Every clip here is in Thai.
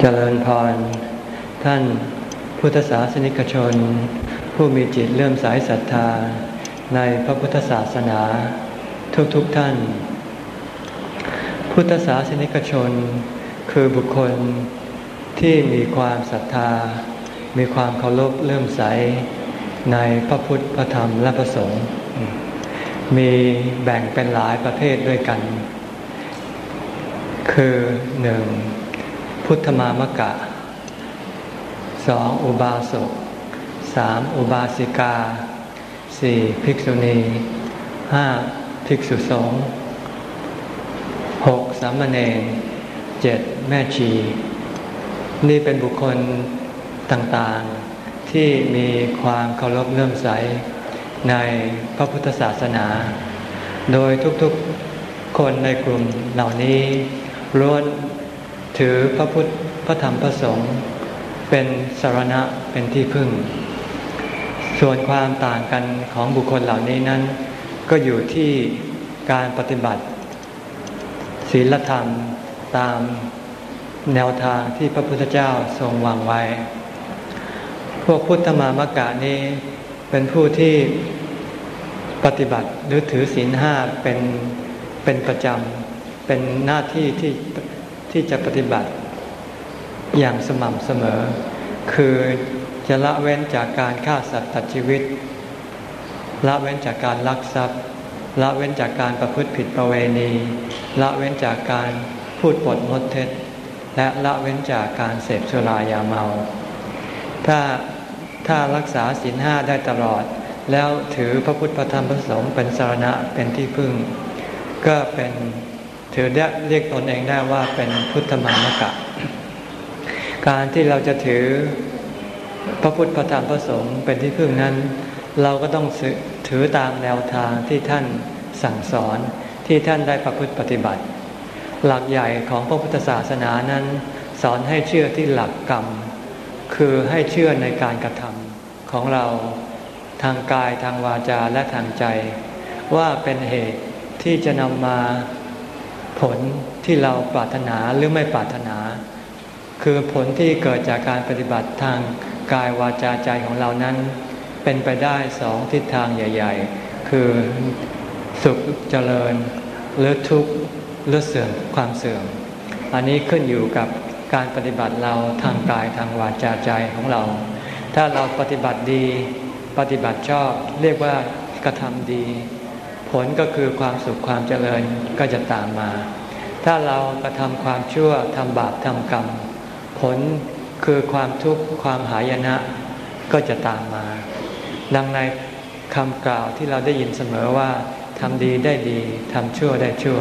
เจริญพร ท่านพุทธศาสนิกชน ผู้มีจิตเลื่อมสายศรัทธา ในพระพุทธศาสนา ทุกๆทท่าน พุทธศาสนิกชน คือบุคคลที่มีความศรัทธา มีความเคารพเลื่อมใส ในพระพุทธพระธรรมและพระสงฆ์มีแบ่งเป็นหลายประเภทด้วยกัน คือหนึ่งพุทธมามกะสองอุบาสกสามอุบาสิกาสี่ภิกษุณีห้าภิกษุสงฆ์หกสามเณรเจ็ดแม่ชี นี่เป็นบุคคลต่างๆ ที่มีความเคารพเลื่อมใสในพระพุทธศาสนา โดยทุกๆคนในกลุ่มเหล่านี้ ล้วนถือพระพุทธพระธรรมพระสงฆ์เป็นสารณะเป็นที่พึ่ง ส่วนความต่างกันของบุคคลเหล่านี้นั้น ก็อยู่ที่การปฏิบัติ ศีลธรรมตามแนวทางที่พระพุทธเจ้าทรงวางไว้ พวกพุทธมามกะนี้เป็นผู้ที่ปฏิบัติหรือถือศีลห้าเป็นเป็นประจำ เป็นหน้าที่ที่ที่จะปฏิบัติอย่างสม่ำเสมอ คือจะละเว้นจากการฆ่าสัตว์ตัดชีวิต ละเว้นจากการลักทรัพย์ ละเว้นจากการประพฤติผิดประเวณี ละเว้นจากการพูดปดมดเท็จ และละเว้นจากการเสพสุรายาเมา ถ้าถ้ารักษาศีลห้าได้ตลอด แล้วถือพระพุทธธรรมพระสงฆ์เป็นสารณะเป็นที่พึ่ง ก็เป็น ถือได้เรียกตนเองได้ว่าเป็นพุทธมามกะ การที่เราจะถือพระพุทธพระธรรมพระสงฆ์เป็นที่พึ่งนั้น เราก็ต้องถือตามแนวทางที่ท่านสั่งสอนที่ท่านได้ประพฤติปฏิบัติ หลักใหญ่ของพระพุทธศาสนานั้น สอนให้เชื่อที่หลักกรรม คือให้เชื่อในการกระทำของเราทางกายทางวาจาและทางใจ ว่าเป็นเหตุที่จะนำมา ผลที่เราปรารถนาหรือไม่ปรารถนา คือผลที่เกิดจากการปฏิบัติทางกายวาจาใจของเรานั้น เป็นไปได้สองทิศทางใหญ่ ๆ คือสุขเจริญหรือทุกข์หรือเสื่อมความเสื่อม อันนี้ขึ้นอยู่กับการปฏิบัติเราทางกายทางวาจาใจของเรา ถ้าเราปฏิบัติดี ปฏิบัติชอบเรียกว่ากระทำดี ผลก็คือความสุขความเจริญก็จะตามมา ถ้าเรากระทำความชั่วทำบาปทำกรรม ผลคือความทุกข์ความหายนะก็จะตามมา ดังในคำกล่าวที่เราได้ยินเสมอว่าทำดีได้ดีทำชั่วได้ชั่ว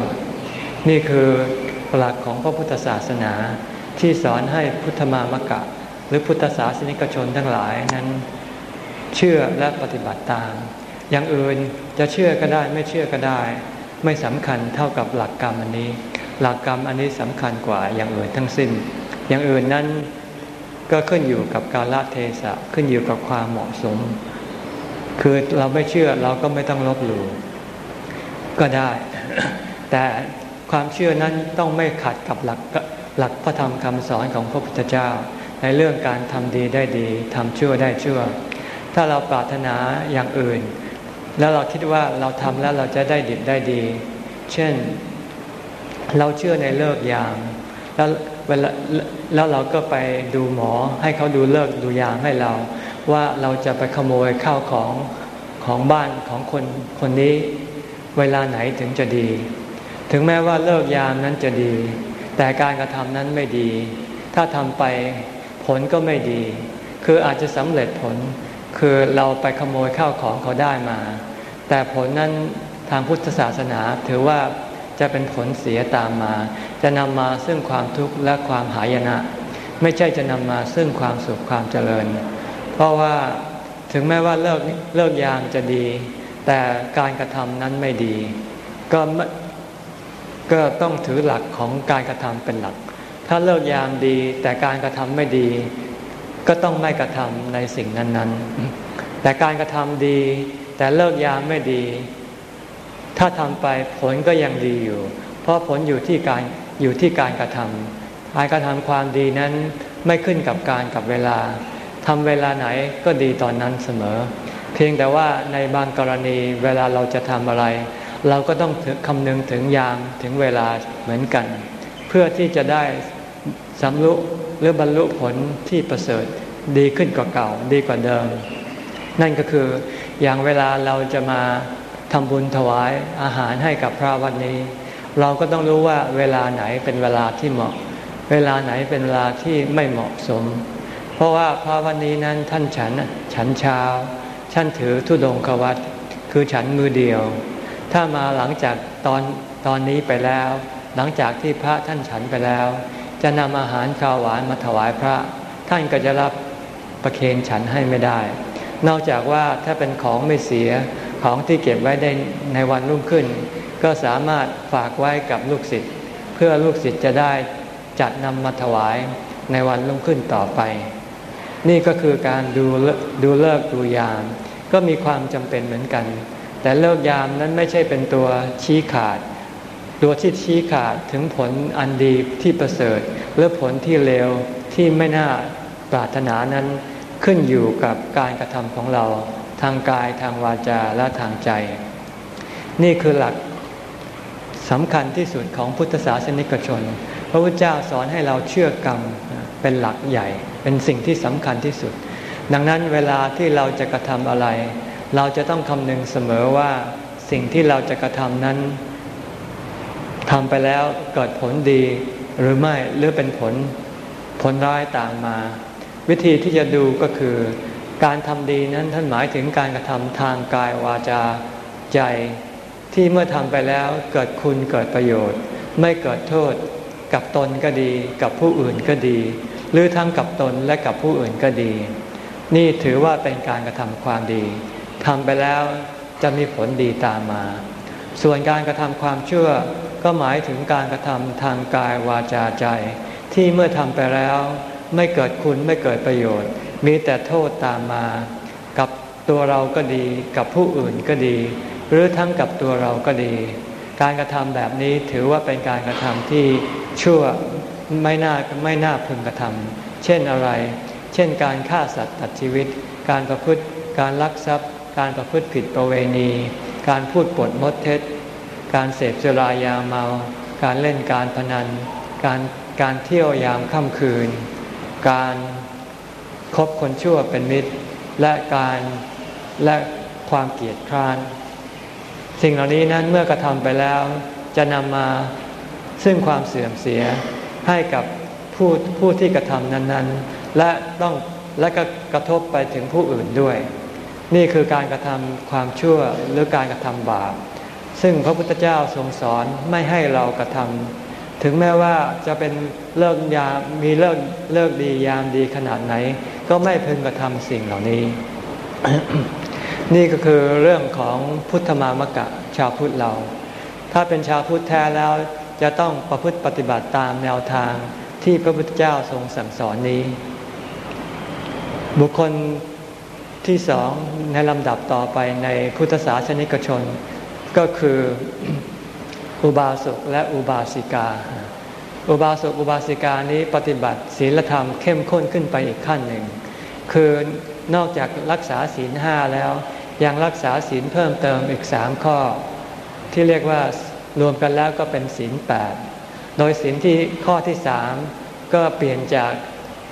นี่คือหลักของพระพุทธศาสนาที่สอนให้พุทธมามกะ หรือพุทธศาสนิกชนทั้งหลายนั้น เชื่อและปฏิบัติตาม อย่างอื่นจะเชื่อก็ได้ไม่เชื่อก็ได้ ไม่สำคัญเท่ากับหลักกรรมอันนี้ หลักกรรมอันนี้สำคัญกว่าอย่างอื่นทั้งสิ้น อย่างอื่นนั้นก็ขึ้นอยู่กับการละเทศะขึ้นอยู่กับความเหมาะสม คือเราไม่เชื่อเราก็ไม่ต้องลบหลู่ก็ได้ แต่ความเชื่อนั้นต้องไม่ขัดกับหลักหลักพระธรรมคำสอนของพระพุทธเจ้า ในเรื่องการทำดีได้ดีทำชั่วได้ชั่ว ถ้าเราปรารถนาอย่างอื่น แล้วเราคิดว่าเราทำแล้วเราจะได้ดิบได้ดี เช่น เราเชื่อในเลิกยาม แล้วเวลาแล้วเราก็ไปดูหมอให้เขาดูเลิกดูยามให้เรา ว่าเราจะไปขโมยข้าวของของบ้านของคนคนนี้ เวลาไหนถึงจะดี ถึงแม้ว่าเลิกยามนั้นจะดี แต่การกระทำนั้นไม่ดี ถ้าทำไปผลก็ไม่ดี คืออาจจะสำเร็จผล คือเราไปขโมยข้าวของเขาได้มา แต่ผลนั้นทางพุทธศาสนาถือว่าจะเป็นผลเสียตามมา จะนำมาซึ่งความทุกข์และความหายนะ ไม่ใช่จะนำมาซึ่งความสุขความเจริญ เพราะว่าถึงแม้ว่าเลิกเลิกยามจะดี แต่การกระทำนั้นไม่ดี ก็ก็ต้องถือหลักของการกระทำเป็นหลัก ถ้าเลิกยามดีแต่การกระทำไม่ดี ก็ต้องไม่กระทำในสิ่งนั้น ๆ แต่การกระทำดี แต่เลิกยามไม่ดี ถ้าทำไปผลก็ยังดีอยู่ เพราะผลอยู่ที่การอยู่ที่การกระทำการกระทำความดีนั้นไม่ขึ้นกับการกับเวลาทำเวลาไหนก็ดีตอนนั้นเสมอ เพียงแต่ว่าในบางกรณีเวลาเราจะทำอะไร เราก็ต้องคำนึงถึงยามถึงเวลาเหมือนกัน เพื่อที่จะได้สำลุ หรือบรรลุผลที่ประเสริฐดีขึ้นกว่าเก่า ดีกว่าเดิม นั่นก็คืออย่างเวลาเราจะมาทำบุญถวายอาหารให้กับพระวันนี้ เราก็ต้องรู้ว่าเวลาไหนเป็นเวลาที่เหมาะ เวลาไหนเป็นเวลาที่ไม่เหมาะสม เพราะว่าพระวันนี้นั้นท่านฉันฉันเช้าท่านถือทุดงควัตคือฉันมือเดียว ถ้ามาหลังจากตอนตอนนี้ไปแล้ว หลังจากที่พระท่านฉันไปแล้ว จะนำอาหารข้าวหวานมาถวายพระ ท่านก็จะรับประเคนฉันให้ไม่ได้ นอกจากว่าถ้าเป็นของไม่เสียของที่เก็บไว้ได้ในวันรุ่งขึ้น ก็สามารถฝากไว้กับลูกศิษย์เพื่อลูกศิษย์จะได้จัดนำมาถวายในวันรุ่งขึ้นต่อไป นี่ก็คือการดูดูเลิกดูยาม ก็มีความจำเป็นเหมือนกัน แต่เลิกยามนั้นไม่ใช่เป็นตัวชี้ขาด ตัวที่ชี้ขาดถึงผลอันดีที่ประเสริฐหรือผลที่เลวที่ไม่น่าปรารถนานั้นขึ้นอยู่กับการกระทำของเราทางกายทางวาจาและทางใจ นี่คือหลักสำคัญที่สุดของพุทธศาสนิกชน พระพุทธเจ้าสอนให้เราเชื่อกรรมเป็นหลักใหญ่ เป็นสิ่งที่สำคัญที่สุด ดังนั้นเวลาที่เราจะกระทำอะไร เราจะต้องคำนึงเสมอว่าสิ่งที่เราจะกระทำนั้น ทำไปแล้วเกิดผลดีหรือไม่หรือเป็นผลผลร้ายตามมา วิธีที่จะดูก็คือ การทำดีนั้นท่านหมายถึงการกระทำทางกายวาจาใจ ที่เมื่อทำไปแล้วเกิดคุณเกิดประโยชน์ ไม่เกิดโทษกับตนก็ดี กับผู้อื่นก็ดี หรือทั้งกับตนและกับผู้อื่นก็ดี นี่ถือว่าเป็นการกระทำความดีทำไปแล้วจะมีผลดีตามมา ส่วนการกระทำความชั่ว ก็หมายถึงการกระทำทางกายวาจาใจ ที่เมื่อทำไปแล้วไม่เกิดคุณไม่เกิดประโยชน์ มีแต่โทษตามมา กับตัวเราก็ดี กับผู้อื่นก็ดี หรือทั้งกับตัวเราก็ดี การกระทำแบบนี้ถือว่าเป็นการกระทำที่ชั่วไม่น่าไม่น่าพึงกระทำเช่นอะไร เช่นการฆ่าสัตว์ตัดชีวิต การประพฤติการลักทรัพย์ การประพฤติผิดประเวณี การพูดปดมดเท็จ การเสพสุรายาเมา การเล่นการพนัน การการเที่ยวยามค่ำคืน การคบคนชั่วเป็นมิตร และการและความเกียดคร้าน สิ่งเหล่านี้นั้นเมื่อกระทำไปแล้วจะนำมาซึ่งความเสื่อมเสียให้กับผู้ผู้ที่กระทำนั้นๆ และต้องและก็กระทบไปถึงผู้อื่นด้วย นี่คือการกระทำความชั่วหรือการกระทำบาป ซึ่งพระพุทธเจ้าทรงสอนไม่ให้เรากระทำถึงแม้ว่าจะเป็นเลิกยามมีเลิกเลิกดียามดีขนาดไหน ก็ไม่พึงกระทำสิ่งเหล่านี้ นี่ก็คือเรื่องของพุทธมามกะชาวพุทธเรา ถ้าเป็นชาวพุทธแท้แล้วจะต้องประพฤติปฏิบัติตามแนวทางที่พระพุทธเจ้าทรงสั่งสอนนี้ บุคคลที่สองในลำดับต่อไปในพุทธศาสนิกชน ก็คืออุบาสกและอุบาสิกา อุบาสกอุบาสิกานี้ปฏิบัติศีลธรรมเข้มข้นขึ้นไปอีกขั้นหนึ่ง คือนอกจากรักษาศีลห้าแล้ว ยังรักษาศีลเพิ่มเติมอีกสามข้อ ที่เรียกว่ารวมกันแล้วก็เป็นศีลแปดโดยศีลที่ข้อที่สามก็เปลี่ยนจาก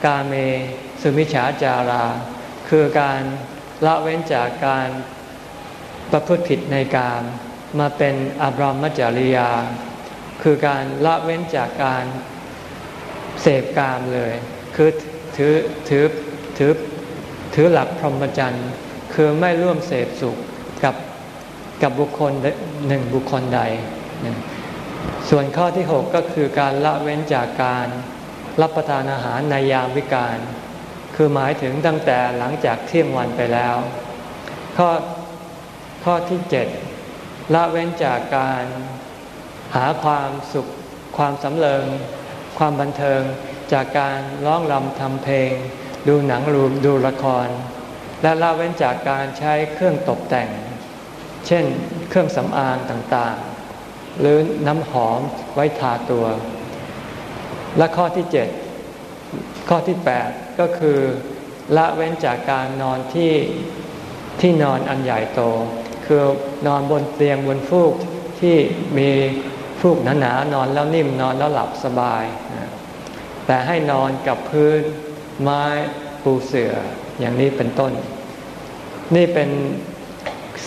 กาเมสุมิฉาจารา คือการละเว้นจากการประพฤติผิดในการม มาเป็นอบรมจริยา คือการละเว้นจากการเสพกามเลย คือถือถือถือถือหลักพรหมจรรย์คือไม่ร่วมเสพสุขกับกับบุคคลหนึ่งบุคคลใด ส่วนข้อที่ 6 ก็คือการละเว้นจากการรับประทานอาหารในยามวิกาลคือหมายถึงตั้งแต่หลังจากเที่ยงวันไปแล้ว ข้อข้อที่ 7 ละเว้นจากการหาความสุข ความสำเริง ความบันเทิง จากการร้องรำทำเพลง ดูหนังรูดูละคร และละเว้นจากการใช้เครื่องตกแต่ง เช่น เครื่องสำอางต่างๆ หรือน้ำหอมไว้ทาตัว และข้อที่เจ็ดข้อที่แปดก็คือละเว้นจากการนอนที่ที่นอนอันใหญ่โต คือนอนบนเตียงบนฟูกที่มีฟูกหนาๆนอนแล้วนิ่มนอนแล้วหลับสบาย แต่ให้นอนกับพื้นไม้ปูเสื่ออย่างนี้เป็นต้น นี่เป็น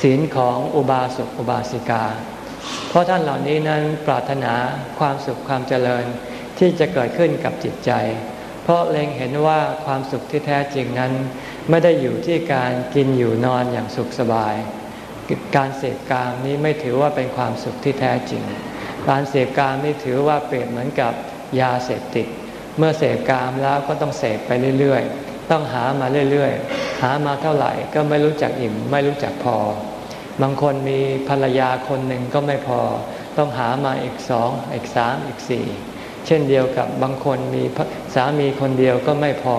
ศีลของอุบาสกอุบาสิกา เพราะท่านเหล่านี้นั้นปรารถนาความสุขความเจริญที่จะเกิดขึ้นกับจิตใจ เพราะเล็งเห็นว่าความสุขที่แท้จริงนั้น ไม่ได้อยู่ที่การกินอยู่นอนอย่างสุขสบาย การเสพกามนี้ไม่ถือว่าเป็นความสุขที่แท้จริง การเสพกามนี่ถือว่าเปรียบเหมือนกับยาเสพติด เมื่อเสพกามแล้วก็ต้องเสพไปเรื่อยๆ ต้องหามาเรื่อยๆ หามาเท่าไหร่ก็ไม่รู้จักอิ่ม ไม่รู้จักพอ บางคนมีภรรยาคนหนึ่งก็ไม่พอ ต้องหามาอีกสองอีกสามอีกสี่เช่นเดียวกับบางคนมีสามีคนเดียวก็ไม่พอ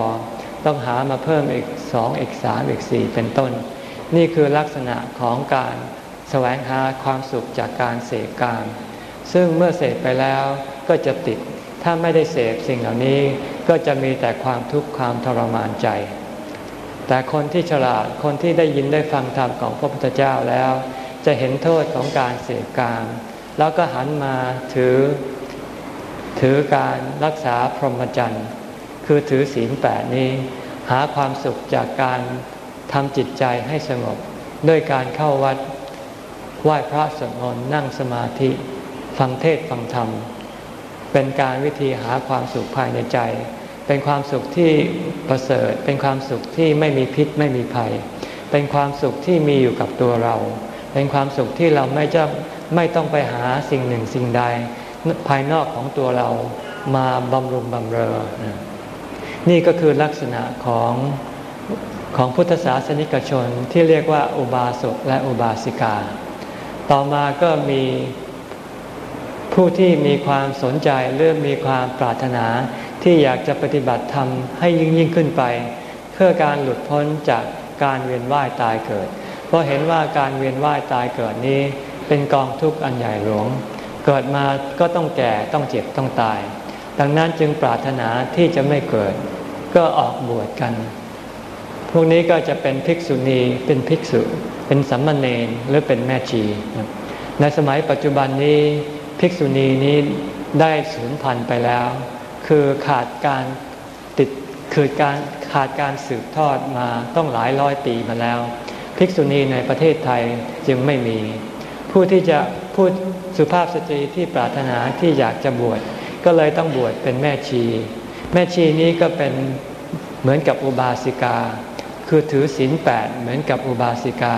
ต้องหามาเพิ่มอีกสองอีกสามอีกสี่เป็นต้น นี่คือลักษณะของการแสวงหาความสุขจากการเสพกาม ซึ่งเมื่อเสพไปแล้วก็จะติด ถ้าไม่ได้เสพสิ่งเหล่านี้ก็จะมีแต่ความทุกข์ความทรมานใจ แต่คนที่ฉลาด คนที่ได้ยินได้ฟังธรรมของพระพุทธเจ้าแล้ว จะเห็นโทษของการเสพกาม แล้วก็หันมาถือ ถือการรักษาพรหมจรรย์ คือถือศีลแปดนี้ หาความสุขจากการ ทำจิตใจให้สงบด้วยการเข้าวัดไหว้พระสวดมนต์นั่งสมาธิฟังเทศฟังธรรม เป็นการวิธีหาความสุขภายในใจ เป็นความสุขที่ประเสริฐ เป็นความสุขที่ไม่มีพิษไม่มีภัย เป็นความสุขที่มีอยู่กับตัวเรา เป็นความสุขที่เราไม่จะไม่ต้องไปหาสิ่งหนึ่งสิ่งใด ภายนอกของตัวเรามาบำรุงบำเรอ นี่ก็คือลักษณะของ ของพุทธศาสนิกชนที่เรียกว่าอุบาสกและอุบาสิกา ต่อมาก็มีผู้ที่มีความสนใจเริ่มมีความปรารถนาที่อยากจะปฏิบัติธรรมให้ยิ่งยิ่งขึ้นไป เพื่อการหลุดพ้นจากการเวียนว่ายตายเกิด เพราะเห็นว่าการเวียนว่ายตายเกิดนี้เป็นกองทุกข์อันใหญ่หลวง เกิดมาก็ต้องแก่ต้องเจ็บต้องตาย ดังนั้นจึงปรารถนาที่จะไม่เกิด ก็ออกบวชกัน พวกนี้ก็จะเป็นภิกษุณี เป็นภิกษุ เป็นสัมมาเนรหรือเป็นแม่ชี ในสมัยปัจจุบันนี้ภิกษุณีนี้ได้สูญพันธุ์ไปแล้ว คือขาดการติดคือการขาดการสืบทอดมาต้องหลายร้อยปีมาแล้ว ภิกษุณีในประเทศไทยจึงไม่มี ผู้ที่จะพูดสุภาพสตรีที่ปรารถนาที่อยากจะบวชก็เลยต้องบวชเป็นแม่ชี แม่ชีนี้ก็เป็นเหมือนกับอุบาสิกา คือถือศีลแปดเหมือนกับอุบาสิกา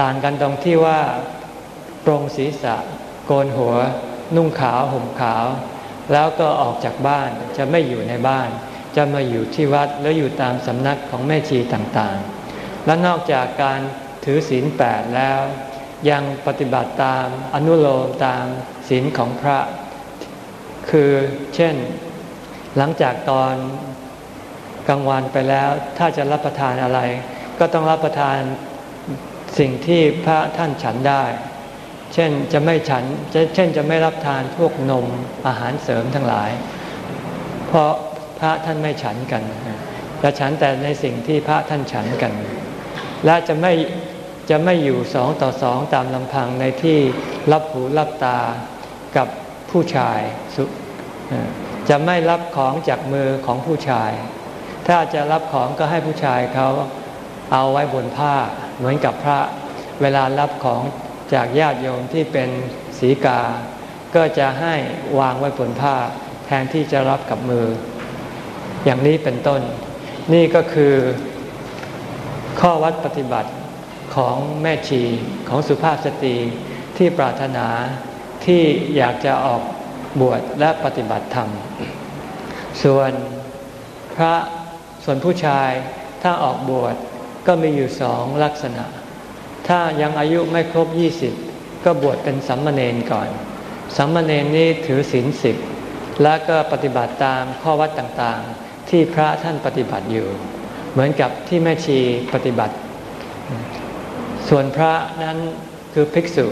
ต่างกันตรงที่ว่าปรงศีรษะ โกนหัว นุ่งขาวห่มขาว แล้วก็ออกจากบ้านจะไม่อยู่ในบ้าน จะมาอยู่ที่วัดแล้วอยู่ตามสำนักของแม่ชีต่างๆ และนอกจากการถือศีลแปดแล้ว ยังปฏิบัติตามอนุโลมตามศีลของพระ คือเช่น หลังจากตอน กลางวันไปแล้ว ถ้าจะรับประทานอะไร ก็ต้องรับประทานสิ่งที่พระท่านฉันได้ เช่นจะไม่ฉัน เช่นจะไม่รับทานพวกนมอาหารเสริมทั้งหลาย เพราะพระท่านไม่ฉันกันจะฉันแต่ในสิ่งที่พระท่านฉันกัน และจะไม่จะไม่อยู่สองต่อสองตามลำพังในที่รับหูรับตากับผู้ชาย จะไม่รับของจากมือของผู้ชาย ถ้าจะรับของก็ให้ผู้ชายเขาเอาไว้บนผ้าเหมือนกับพระ เวลารับของจากญาติโยมที่เป็นศีกา ก็จะให้วางไว้บนผ้า แทนที่จะรับกับมือ อย่างนี้เป็นต้น นี่ก็คือข้อวัดปฏิบัติของแม่ชีของสุภาพสตรีที่ปรารถนาที่อยากจะออกบวชและปฏิบัติธรรม ส่วนพระ ส่วนผู้ชายถ้าออกบวชก็มีอยู่สองลักษณะ ถ้ายังอายุไม่ครบยี่สิบก็บวชเป็นสัมมาเนนก่อน สัมมาเนนนี้ถือศีลสิบและก็ปฏิบัติตามข้อวัดต่างๆ ที่พระท่านปฏิบัติอยู่ เหมือนกับที่แม่ชีปฏิบัติ ส่วนพระนั้นคือภิกษุ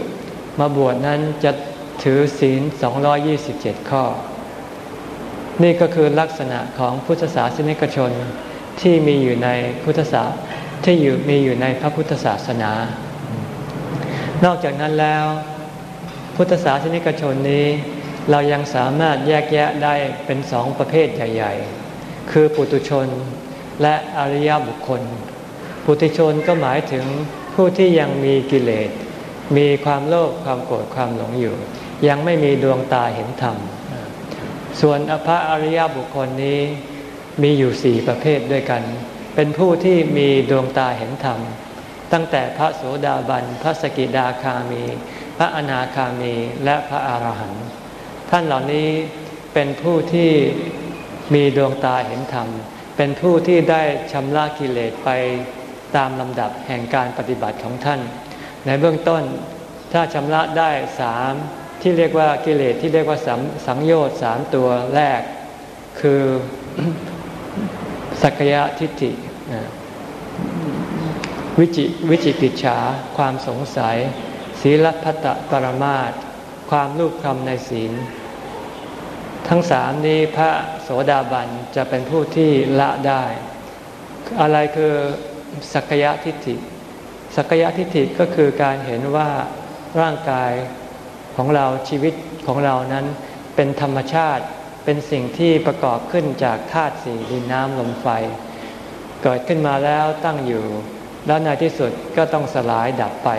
มาบวชนั้นจะถือศีล 227 ข้อ นี่ก็คือลักษณะของพุทธศาสนิกชนที่มีอยู่ในพุทธศาสที่อยู่มีอยู่ในพระพุทธศาสนา นอกจากนั้นแล้ว พุทธศาสนิกชนนี้ เรายังสามารถแยกแยะได้เป็นสองประเภทใหญ่ ๆ คือปุตุชนและอริยบุคคล ปุถุชนก็หมายถึงผู้ที่ยังมีกิเลส มีความโลภความโกรธความหลงอยู่ ยังไม่มีดวงตาเห็นธรรม ส่วนพระอริยบุคคลนี้มีอยู่สี่ประเภทด้วยกัน เป็นผู้ที่มีดวงตาเห็นธรรม ตั้งแต่พระโสดาบัน พระสกิดาคามี พระอนาคามี และพระอรหันต์ ท่านเหล่านี้เป็นผู้ที่มีดวงตาเห็นธรรม เป็นผู้ที่ได้ชำระกิเลสไปตามลำดับแห่งการปฏิบัติของท่าน ในเบื้องต้นถ้าชำระได้สาม ที่เรียกว่ากิเลสที่เรียกว่าสังสงโยชน์สามตัวแรก คือสักยะทิฏฐิวิจิวิจิกิจฉาความสงสัย ศีลพัตปรมาตความรูปคำในศีล ทั้งสามนี้พระโสดาบันจะเป็นผู้ที่ละได้ อะไรคือสักยะทิฏฐิสักยะทิฏฐิก็คือการเห็นว่าร่างกาย ของเราชีวิตของเรานั้นเป็นธรรมชาติเป็นสิ่งที่ประกอบขึ้นจากธาตุสี่ดินน้ำลมไฟ เกิดขึ้นมาแล้วตั้งอยู่ แล้วในที่สุดก็ต้องสลายดับไป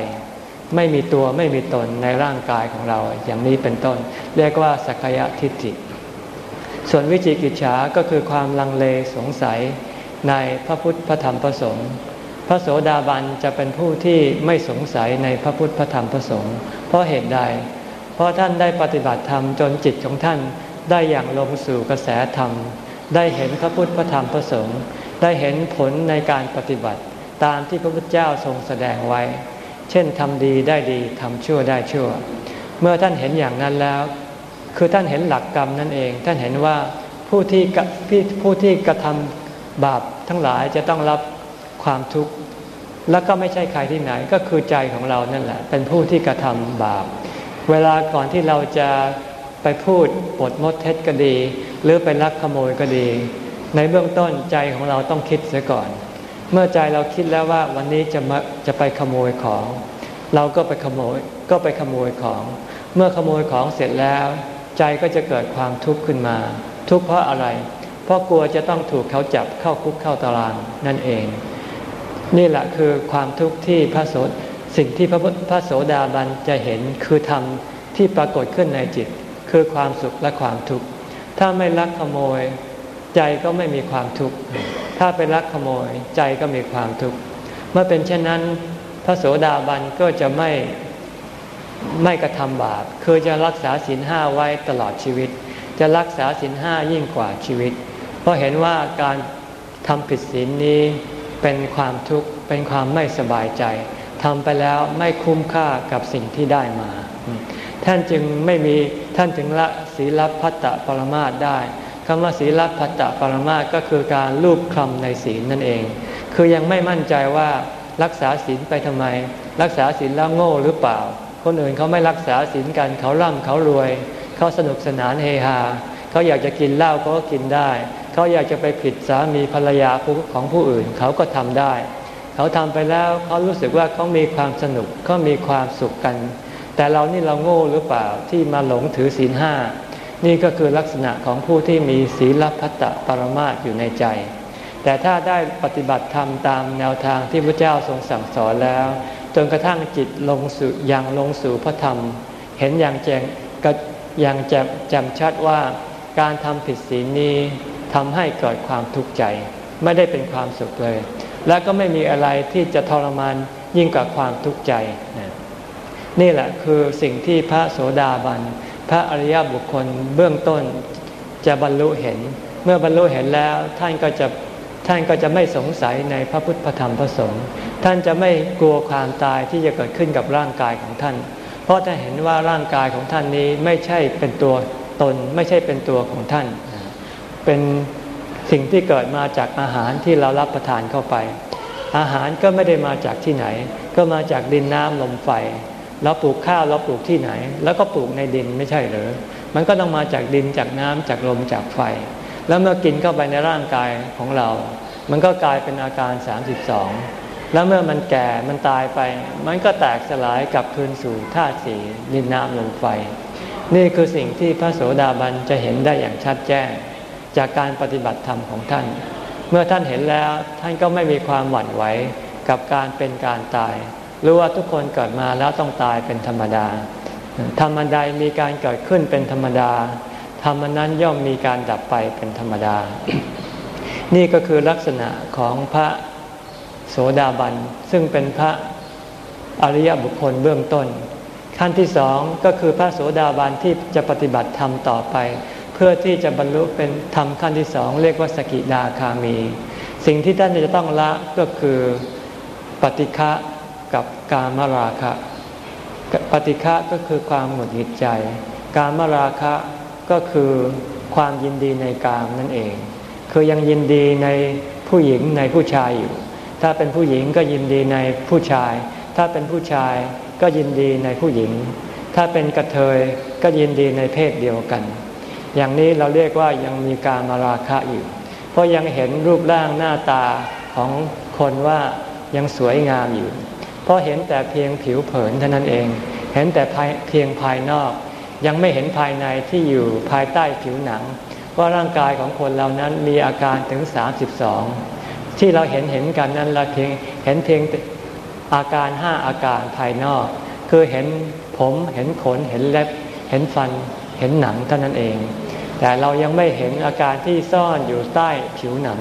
ไม่มีตัวไม่มีตนในร่างกายของเราอย่างนี้เป็นต้น เรียกว่าสักยะทิฏฐิส่วนวิจิกิจฉาก็คือความลังเลสงสัยในพระพุทธพระธรรมพระสงฆ์พระโสดาบันจะเป็นผู้ที่ไม่สงสัยในพระพุทธพระธรรมพระสงฆ์เพราะเหตุใด เพราะท่านได้ปฏิบัติธรรมจนจิตของท่านได้อย่างลงสู่กระแสธรรม ได้เห็นพระพุทธพระธรรมพระสงฆ์ได้เห็นผลในการปฏิบัติตามที่พระพุทธเจ้าทรงแสดงไว้ เช่นทำดีได้ดีทำชั่วได้ชั่ว เมื่อท่านเห็นอย่างนั้นแล้ว คือท่านเห็นหลักกรรมนั่นเอง ท่านเห็นว่าผู้ที่ผู้ที่กระทำบาปทั้งหลายจะต้องรับความทุกข์แล้วก็ไม่ใช่ใครที่ไหนก็คือใจของเรานั่นแหละ เป็นผู้ที่กระทำบาป เวลาก่อนที่เราจะไปพูดปดมดเท็จก็ดี หรือไปลักขโมยก็ดี ในเบื้องต้นใจของเราต้องคิดเสียก่อน เมื่อใจเราคิดแล้วว่าวันนี้จะมาจะไปขโมยของ เราก็ไปขโมยก็ไปขโมยของ เมื่อขโมยของเสร็จแล้ว ใจก็จะเกิดความทุกข์ขึ้นมา ทุกข์เพราะอะไร เพราะกลัวจะต้องถูกเขาจับเข้าคุกเข้าตารางนั่นเอง นี่แหละคือความทุกข์ที่พระโสด สิ่งที่พระพระโสดาบันจะเห็นคือธรรมที่ปรากฏขึ้นในจิต คือความสุขและความทุกข์ถ้าไม่ลักขโมย ใจก็ไม่มีความทุกข์ถ้าไปลักขโมยใจก็มีความทุกข์เมื่อเป็นเช่นนั้น พระโสดาบันก็จะไม่ไม่กระทำบาปคือจะรักษาศีลห้าไว้ตลอดชีวิต จะรักษาศีลห้ายิ่งกว่าชีวิต เพราะเห็นว่าการทำผิดศีลนี้เป็นความทุกข์เป็นความไม่สบายใจ ทำไปแล้วไม่คุ้มค่ากับสิ่งที่ได้มา ท่านจึงไม่มีท่านถึงละศีลพัตตปรมาตได้คำว่าศีลพัตตปรมาตก็คือการรูปคำในศีลนั่นเอง คือยังไม่มั่นใจว่ารักษาศีลไปทำไม รักษาศีลแล้วโง่หรือเปล่า คนอื่นเขาไม่รักษาศีลกันเขาร่ำเขารวย เขาสนุกสนานเฮฮาเขาอยากจะกินเหล้าเขาก็กินได้ เขาอยากจะไปผิดสามีภรรยาของผู้อื่นเขาก็ทำได้ เขาทำไปแล้วเขารู้สึกว่าเขามีความสนุกเขามีความสุขกัน แต่เรานี่เราโง่หรือเปล่าที่มาหลงถือศีลห้านี่ก็คือลักษณะของผู้ที่มีศีลพัตตปรมาตอยู่ในใจ แต่ถ้าได้ปฏิบัติธรรมตามแนวทางที่พระเจ้าทรงสั่งสอนแล้ว จนกระทั่งจิตลงสู่ยังลงสู่พระธรรม เห็นอย่างแจ้งก็ยังแจ่มแจ่มชัดว่าการทำผิดศีลนี้ทำให้เกิดความทุกข์ใจ ไม่ได้เป็นความสุขเลย และก็ไม่มีอะไรที่จะทรมานยิ่งกว่าความทุกข์ใจ นี่แหละคือสิ่งที่พระโสดาบัน พระอริยบุคคลเบื้องต้นจะบรรลุเห็น เมื่อบรรลุเห็นแล้วท่านก็จะท่านก็จะไม่สงสัยในพระพุทธธรรมพระสงฆ์ท่านจะไม่กลัวความตายที่จะเกิดขึ้นกับร่างกายของท่าน เพราะถ้านเห็นว่าร่างกายของท่านนี้ไม่ใช่เป็นตัวตนไม่ใช่เป็นตัวของท่าน เป็น สิ่งที่เกิดมาจากอาหารที่เรารับประทานเข้าไป อาหารก็ไม่ได้มาจากที่ไหน ก็มาจากดินน้ำลมไฟเราปลูกข้าวเราปลูกที่ไหน แล้วก็ปลูกในดินไม่ใช่หรือมันก็ต้องมาจากดินจากน้ำจากลมจากไฟ แล้วเมื่อกินเข้าไปในร่างกายของเรา มันก็กลายเป็นอาการ 32 แล้วเมื่อมันแก่มันตายไป มันก็แตกสลายกลับคืนสู่ธาตุสีดินน้ำลมไฟ นี่คือสิ่งที่พระโสดาบันจะเห็นได้อย่างชัดแจ้ง จากการปฏิบัติธรรมของท่าน เมื่อท่านเห็นแล้วท่านก็ไม่มีความหวั่นไหวกับการเป็นการตาย รู้ว่าทุกคนเกิดมาแล้วต้องตายเป็นธรรมดา ธรรมดามีการเกิดขึ้นเป็นธรรมดา ธรรมนั้นย่อมมีการดับไปเป็นธรรมดา นี่ก็คือลักษณะของพระโสดาบัน ซึ่งเป็นพระอริยบุคคลเบื้องต้น ขั้นที่สองก็คือพระโสดาบันที่จะปฏิบัติธรรมต่อไป เพื่อที่จะบรรลุเป็นธรรมขั้นที่สองเรียกว่าสกิดาคามี สิ่งที่ท่านจะต้องละก็คือปฏิฆะกับกามราคะ ปฏิฆะก็คือความหงุดหงิดใจ กามราคะก็คือความยินดีในกามนั่นเอง คือยังยินดีในผู้หญิงในผู้ชายอยู่ ถ้าเป็นผู้หญิงก็ยินดีในผู้ชาย ถ้าเป็นผู้ชายก็ยินดีในผู้หญิง ถ้าเป็นกระเทยก็ยินดีในเพศเดียวกัน อย่างนี้เราเรียกว่ายังมีการมาราคะอยู่ เพราะยังเห็นรูปร่างหน้าตาของคนว่ายังสวยงามอยู่ เพราะเห็นแต่เพียงผิวเผินเท่านั้นเอง เห็นแต่เพียงภายนอก ยังไม่เห็นภายในที่อยู่ภายใต้ผิวหนัง ว่าร่างกายของคนเรานั้นมีอาการถึง 32 ที่เราเห็นเห็นกันนั้นเราเพียงเห็นเพียงอาการห้าอาการภายนอก คือเห็นผมเห็นขนเห็นเล็บเห็นฟัน เห็นหนังเท่านั้นเอง แต่เรายังไม่เห็นอาการที่ซ่อนอยู่ใต้ผิวหนัง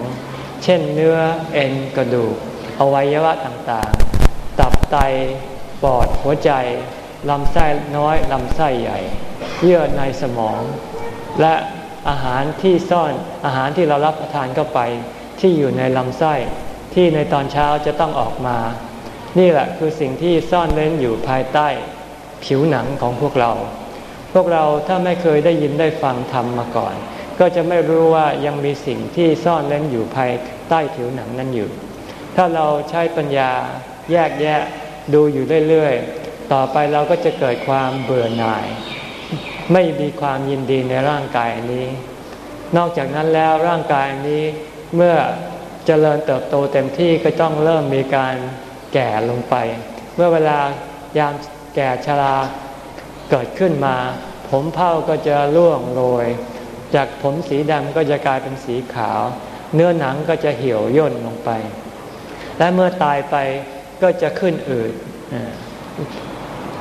เช่นเนื้อเอ็นกระดูกอวัยวะต่างๆ ตับไตปอดหัวใจลำไส้น้อยลำไส้ใหญ่ เยื่อในสมอง และอาหารที่ซ่อนอาหารที่เรารับประทานเข้าไปที่อยู่ในลำไส้ที่ในตอนเช้าจะต้องออกมา นี่แหละคือสิ่งที่ซ่อนเร้นอยู่ภายใต้ผิวหนังของพวกเรา พวกเราถ้าไม่เคยได้ยินได้ฟังธรรมมาก่อน ก็จะไม่รู้ว่ายังมีสิ่งที่ซ่อนเร้นอยู่ภายใต้ผิวหนังนั้นอยู่ ถ้าเราใช้ปัญญาแยกแยะดูอยู่เรื่อยๆ ต่อไปเราก็จะเกิดความเบื่อหน่าย ไม่มีความยินดีในร่างกายนี้ นอกจากนั้นแล้วร่างกายนี้เมื่อเจริญเติบโตเต็มที่ก็ต้องเริ่มมีการแก่ลงไป เมื่อเวลายามแก่ชรา เกิดขึ้นมา ผมเผ้าก็จะร่วงโรย จากผมสีดำก็จะกลายเป็นสีขาว เนื้อหนังก็จะเหี่ยวย่นลงไป และเมื่อตายไปก็จะขึ้นอืด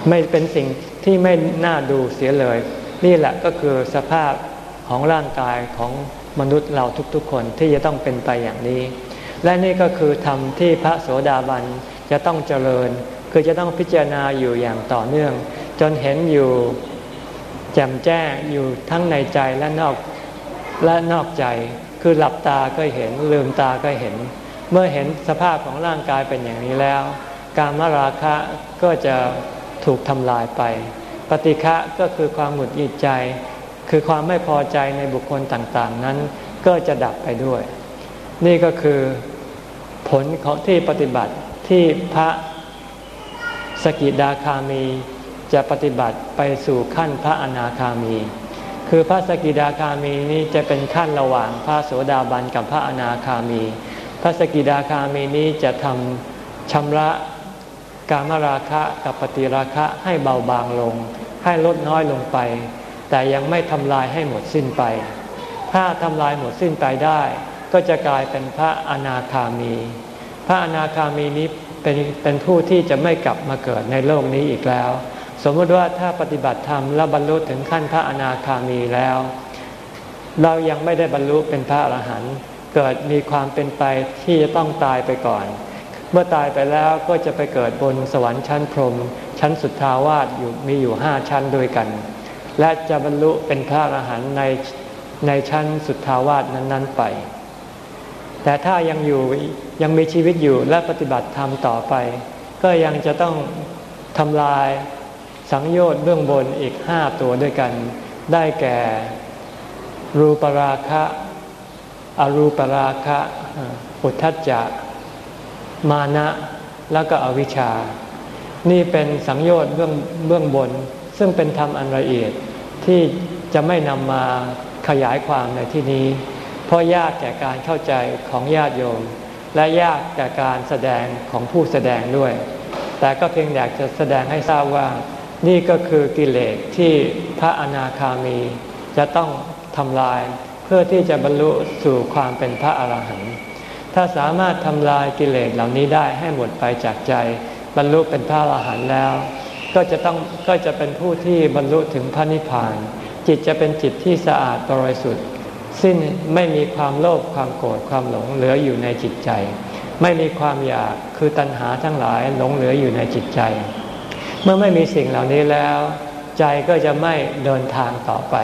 ไม่เป็นสิ่งที่ไม่น่าดูเสียเลย นี่แหละก็คือสภาพของร่างกายของมนุษย์เราทุกๆคนที่จะต้องเป็นไปอย่างนี้ และนี่ก็คือธรรมที่พระโสดาบันจะต้องเจริญ คือจะต้องพิจารณาอยู่อย่างต่อเนื่อง จนเห็นอยู่แจ่มแจ้งอยู่ทั้งในใจและนอกและนอกใจ คือหลับตาก็เห็นลืมตาก็เห็น เมื่อเห็นสภาพของร่างกายเป็นอย่างนี้แล้ว การมราคะก็จะถูกทำลายไป ปฏิฆะก็คือความหงุดหงิดใจ คือความไม่พอใจในบุคคลต่างๆ นั้นก็จะดับไปด้วย นี่ก็คือผลของที่ปฏิบัติที่พระสกิดาคามี จะปฏิบัติไปสู่ขั้นพระอนาคามี คือพระสกิดาคามีนี้จะเป็นขั้นระหว่างพระโสดาบันกับพระอนาคามี พระสกิดาคามีนี้จะทำชำระกามราคะกับปฏิราคะให้เบาบางลง ให้ลดน้อยลงไป แต่ยังไม่ทำลายให้หมดสิ้นไป ถ้าทำลายหมดสิ้นไปได้ ก็จะกลายเป็นพระอนาคามี พระอนาคามีนี้เป็นเป็นผู้ที่จะไม่กลับมาเกิดในโลกนี้อีกแล้ว สมมติว่าถ้าปฏิบัติธรรมและบรรลุถึงขั้นพระอนาคามีแล้ว เรายังไม่ได้บรรลุเป็นพระอรหันต์เกิดมีความเป็นไปที่จะต้องตายไปก่อน เมื่อตายไปแล้วก็จะไปเกิดบนสวรรค์ชั้นพรหมชั้นสุดทาวาสอยู่มีอยู่ห้าชั้นด้วยกัน และจะบรรลุเป็นพระอรหันต์ในในชั้นสุดทาวาสนั้น ๆไป แต่ถ้ายังอยู่ยังมีชีวิตอยู่และปฏิบัติธรรมต่อไป ก็ยังจะต้องทำลาย สังโยชน์เบื้องบนอีกห้าตัวด้วยกัน ได้แก่ รูปราคะ อรูปราคะ อุทธัจจะ มานะ แล้วก็อวิชชา นี่เป็นสังโยชน์เบื้องเบื้องบน ซึ่งเป็นธรรมอันละเอียดที่จะไม่นำมาขยายความในที่นี้ เพราะยากแก่การเข้าใจของญาติโยม และยากแก่การแสดงของผู้แสดงด้วย แต่ก็เพียงอยากจะแสดงให้ทราบว่า นี่ก็คือกิเลสที่พระอนาคามีจะต้องทำลายเพื่อที่จะบรรลุสู่ความเป็นพระอรหันต์ถ้าสามารถทำลายกิเลสเหล่านี้ได้ให้หมดไปจากใจ บรรลุเป็นพระอรหันต์แล้ว ก็จะต้องก็จะเป็นผู้ที่บรรลุถึงพระนิพพาน จิตจะเป็นจิตที่สะอาดบริสุทธิ์ สิ้นไม่มีความโลภความโกรธความหลงเหลืออยู่ในจิตใจ ไม่มีความอยากคือตัณหาทั้งหลายหลงเหลืออยู่ในจิตใจ เมื่อไม่มีสิ่งเหล่านี้แล้ว ใจก็จะไม่เดินทางต่อไป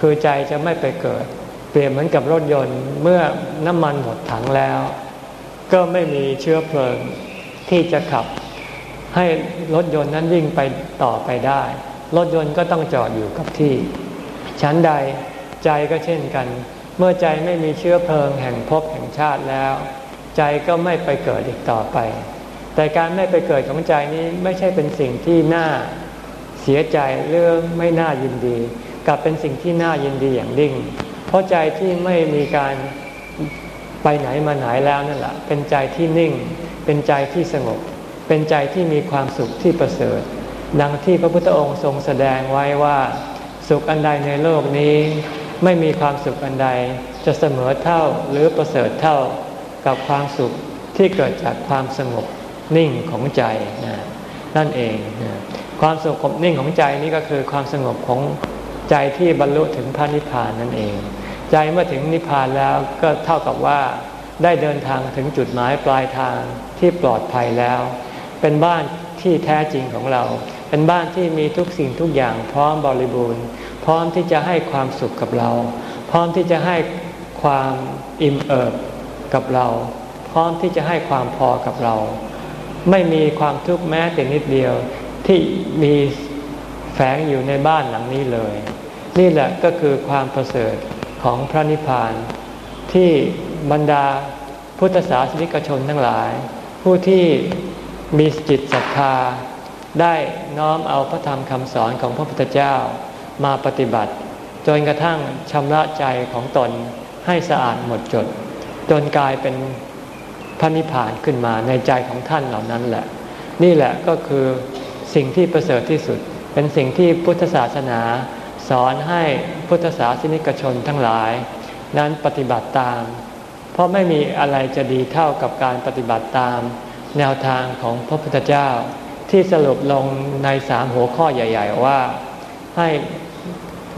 คือใจจะไม่ไปเกิด เปรียบเหมือนกับรถยนต์เมื่อน้ำมันหมดถังแล้ว ก็ไม่มีเชื้อเพลิงที่จะขับ ให้รถยนต์นั้นวิ่งไปต่อไปได้ รถยนต์ก็ต้องจอดอยู่กับที่ ชั้นใดใจก็เช่นกัน เมื่อใจไม่มีเชื้อเพลิงแห่งภพแห่งชาติแล้ว ใจก็ไม่ไปเกิดอีกต่อไป แต่การไม่ไปเกิดของใจนี้ไม่ใช่เป็นสิ่งที่น่าเสียใจเรื่องไม่น่ายินดี กลับเป็นสิ่งที่น่ายินดีอย่างยิ่ง เพราะใจที่ไม่มีการไปไหนมาไหนแล้วนั่นแหละเป็นใจที่นิ่ง เป็นใจที่สงบ เป็นใจที่มีความสุขที่ประเสริฐ ดังที่พระพุทธองค์ทรงแสดงไว้ว่า สุขอันใดในโลกนี้ ไม่มีความสุขอันใดจะเสมอเท่าหรือประเสริฐเท่ากับความสุขที่เกิดจากความสงบ นิ่งของใจนั่นเองความสงบนิ่งของใจนี่ก็คือความสงบของใจที่บรรลุถึงพระนิพพานนั่นเอง ใจเมื่อถึงนิพพานแล้วก็เท่ากับว่าได้เดินทางถึงจุดหมายปลายทางที่ปลอดภัยแล้ว เป็นบ้านที่แท้จริงของเรา เป็นบ้านที่มีทุกสิ่งทุกอย่างพร้อมบริบูรณ์ พร้อมที่จะให้ความสุขกับเรา พร้อมที่จะให้ความอิ่มเอิบกับเรา พร้อมที่จะให้ความพอกับเรา ไม่มีความทุกข์แม้แต่นิดเดียวที่มีแฝงอยู่ในบ้านหลังนี้เลย นี่แหละก็คือความประเสริฐของพระนิพพาน ที่บรรดาพุทธศาสนิกชนทั้งหลาย ผู้ที่มีจิตศรัทธา ได้น้อมเอาพระธรรมคำสอนของพระพุทธเจ้ามาปฏิบัติ จนกระทั่งชำระใจของตนให้สะอาดหมดจด จนกลายเป็น พระนิพพานขึ้นมาในใจของท่านเหล่านั้นแหละ นี่แหละก็คือสิ่งที่ประเสริฐที่สุด เป็นสิ่งที่พุทธศาสนา สอนให้พุทธศาสนิกชนทั้งหลาย นั้นปฏิบัติตาม เพราะไม่มีอะไรจะดีเท่ากับการปฏิบัติตาม แนวทางของพระพุทธเจ้า ที่สรุปลงในสามหัวข้อใหญ่ ๆ ว่าให้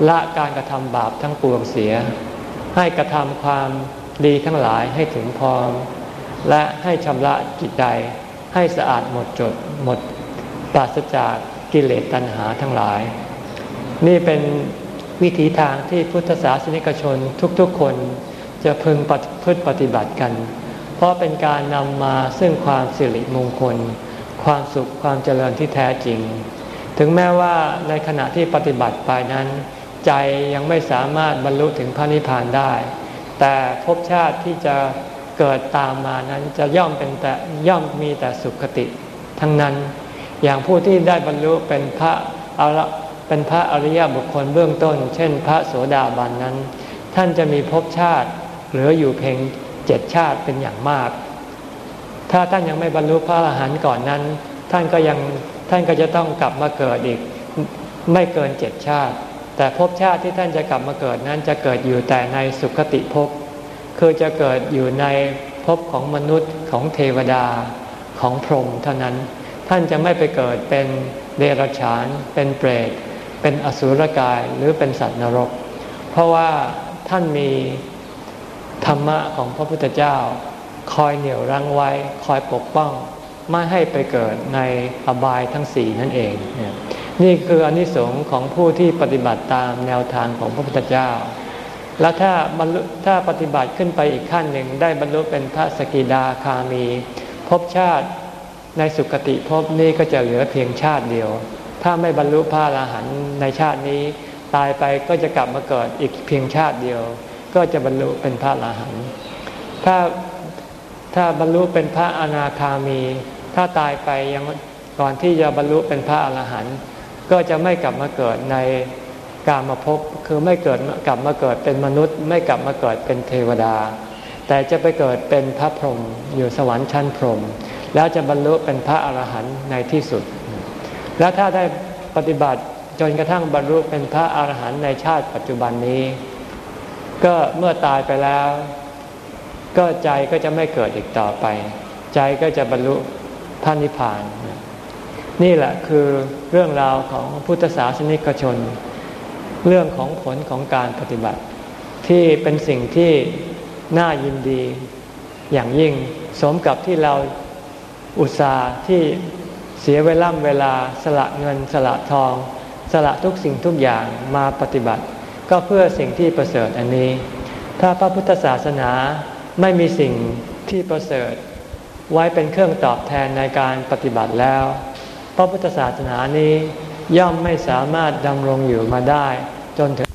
ละการกระทำบาปทั้งปวงเสีย ให้กระทำความดีทั้งหลายให้ถึงพร้อม และให้ชำระจิตใจให้สะอาดหมดจดหมดปราศจากกิเลสตัณหาทั้งหลาย นี่เป็นวิธีทางที่พุทธศาสนิกชนทุกๆคนจะพึงพึ่ปฏิบัติกัน เพราะเป็นการนำมาซึ่งความสิริมงคล ความสุขความเจริญที่แท้จริง ถึงแม้ว่าในขณะที่ปฏิบัติไปนั้น ใจยังไม่สามารถบรรลุถึงพระนิพพานได้ แต่ภพชาติที่จะ เกิดตามมานั้นจะย่อมเป็นแต่ย่อมมีแต่สุขติ ทั้งนั้น อย่างผู้ที่ได้บรรลุเป็นพระอรเป็นพระอริยบุคคลเบื้องต้น เช่น พระโสดาบันนั้น ท่านจะมีภพชาติเหลืออยู่เพียงเจ็ดชาติเป็นอย่างมาก ถ้าท่านยังไม่บรรลุพระอรหันต์ก่อนนั้น ท่านก็ยังท่านก็จะต้องกลับมาเกิดอีกไม่เกินเจ็ดชาติ แต่ภพชาติที่ท่านจะกลับมาเกิดนั้นจะเกิดอยู่แต่ในสุคติภพ คือจะเกิดอยู่ในภพของมนุษย์ของเทวดาของพรหมเท่านั้น ท่านจะไม่ไปเกิดเป็นเดรัจฉาน เป็นเปรต เป็นอสุรกายหรือเป็นสัตว์นรก เพราะว่าท่านมีธรรมะของพระพุทธเจ้า คอยเหนี่ยวรั้งไว้ คอยปกป้องไม่ให้ไปเกิดในอบายทั้งสี่นั่นเอง นี่คืออนิสงส์ของผู้ที่ปฏิบัติตามแนวทางของพระพุทธเจ้า แล้วถ้าบรรลุถ้าปฏิบัติขึ้นไปอีกขั้นหนึ่งได้บรรลุเป็นพระสกิดาคามีภพชาติในสุคติภพนี้ก็จะเหลือเพียงชาติเดียว ถ้าไม่บรรลุพระอรหันต์ในชาตินี้ ตายไปก็จะกลับมาเกิดอีกเพียงชาติเดียว ก็จะบรรลุเป็นพระอรหันต์ถ้าถ้าบรรลุเป็นพระอนาคามี ถ้าตายไปยังก่อนที่จะบรรลุเป็นพระอรหันต์ก็จะไม่กลับมาเกิดใน การมาพบคือไม่เกิดกลับมาเกิดเป็นมนุษย์ ไม่กลับมาเกิดเป็นเทวดา แต่จะไปเกิดเป็นพระพรหมอยู่สวรรค์ชั้นพรหมแล้วจะบรรลุเป็นพระอรหันต์ในที่สุด แล้วถ้าได้ปฏิบัติจนกระทั่งบรรลุเป็นพระอรหันต์ในชาติปัจจุบันนี้ ก็เมื่อตายไปแล้ว ก็ใจก็จะไม่เกิดอีกต่อไป ใจก็จะบรรลุพระนิพพาน นี่แหละคือเรื่องราวของพุทธศาสนิกชน เรื่องของผลของการปฏิบัติ ที่เป็นสิ่งที่น่ายินดี อย่างยิ่งสมกับที่เราอุตส่าห์ที่เสียเวลาเวลาสละเงินสละทอง สละทุกสิ่งทุกอย่างมาปฏิบัติ ก็เพื่อสิ่งที่ประเสริฐอันนี้ ถ้าพระพุทธศาสนาไม่มีสิ่งที่ประเสริฐ ไว้เป็นเครื่องตอบแทนในการปฏิบัติแล้ว พระพุทธศาสนานี้ ย่อมไม่สามารถดำรงอยู่มาได้ จนถึง